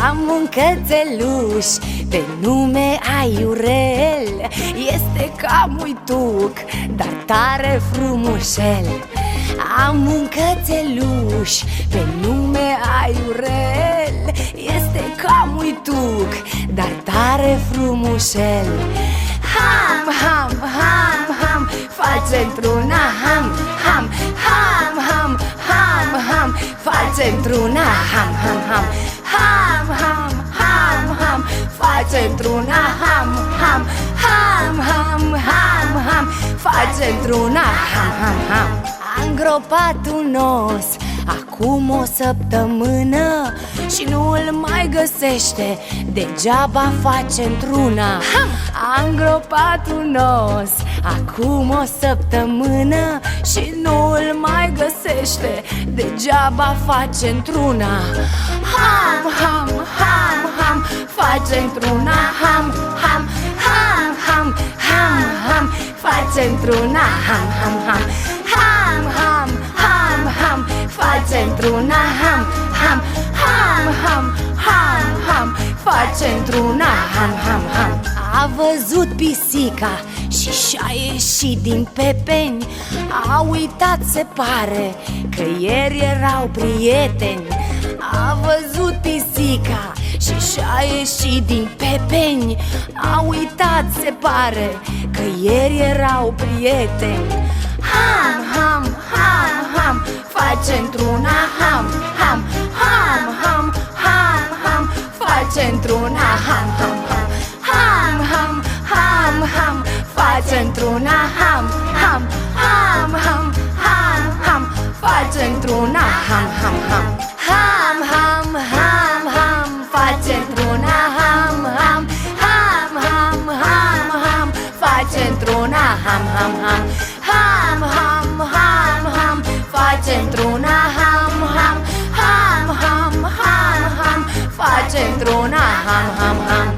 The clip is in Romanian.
Am un cățeluș pe nume Aiurel. Este cam uituc, dar tare frumușel. Am un cățeluș pe nume Aiurel. Este cam uituc, dar tare frumușel. Ham, ham, ham, ham, face într-una ham, ham, ham, ham, ham, ham, face într-una ham, ham, ham Ham, ham, ham, ham, face într-una ham, ham, ham, ham, ham, ham, face într-una ham, ham, ham. A îngropat un os acum o săptămână Și nu îl mai găsește, degeaba face într-una. A îngropat un os acum o săptămână Și nu îl mai găsește, degeaba face într-una. Ham, ham, ham, ham, face într-una. Ham, ham, ham, ham, ham, ham, face într-una. Ham, ham, ham, ham, ham, ham, ham, face într-una Ham, ham, ham, ham, ham, ham, face într-una Ham, ham, ham. A văzut pisica și și-a ieșit din pepeni. A uitat, se pare, că ieri erau prieteni. A văzut pisica și și-a ieșit din pepeni. A uitat, se pare, că ieri erau prieteni. Ham, ham, ham, ham, face într-una ham, ham, ham, ham, ham, ham, face într-una ham, ham, ham Ham, ham, ham, ham, face într-una ham, ham, ham, ham, ham, ham, face într-una ham, ham, ham Ham, ham, ham, ham, face într-una ham, ham, ham, ham, ham, ham, face într-una ham, ham, ham Ham, ham, ham, ham, ham, ham, face într-una ham, ham, ham